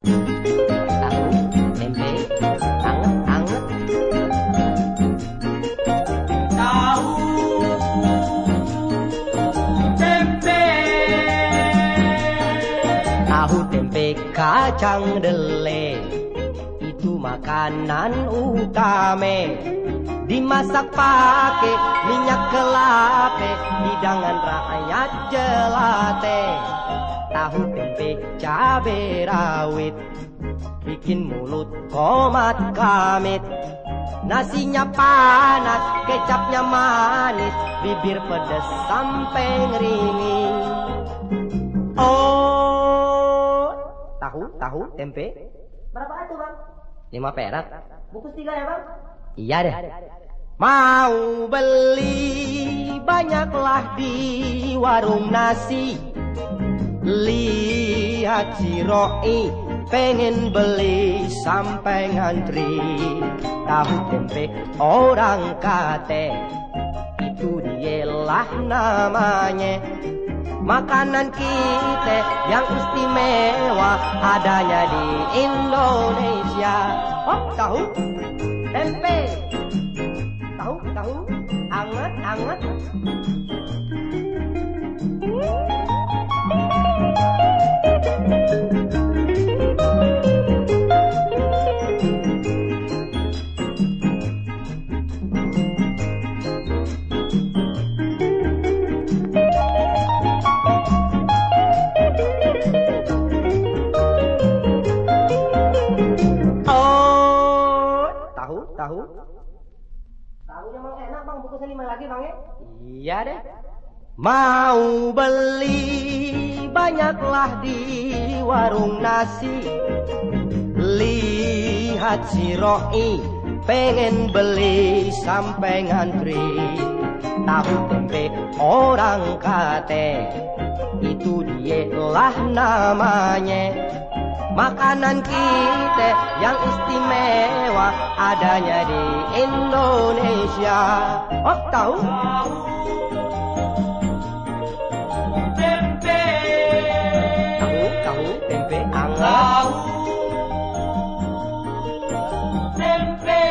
Tahu, tempe, anget-anget. Tahu tempe Tahu tempe kacang dele Itu makanan utama Dimasak pakai minyak kelape Hidangan rakyat jelate Tahu tempe cabe rawit Bikin mulut komat kamit Nasinya panas, kecapnya manis Bibir pedes sampai ngeringin Oh, tahu, tahu, tempe. Berapa itu bang? Lima perak. Bungkus tiga ya bang? Iya deh. Mau beli banyaklah di warung nasi. Lihat si Roi pengen beli sampai ngantri. Tahu tempe orang kate itu dialah namanya. Makanan kita yang istimewa adanya di Indonesia. Oh, tahu? Tempe. Tahu, tahu? Anget, anget. Tahu, tahu. Emang enak bang, bungkusnya lima lagi bang ya? Iya deh. Mau beli banyaklah di warung nasi. Lihat si Roi pengen beli sampai ngantri. Tahu tempe orang kate itu dialah namanya. Makanan kita yang istimewa adanya di Indonesia. Oh, tahu? tempe Tahu, tahu, tempe anget. tahu tempe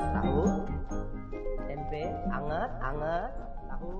Tahu? Tempe anget, anget. Tahu?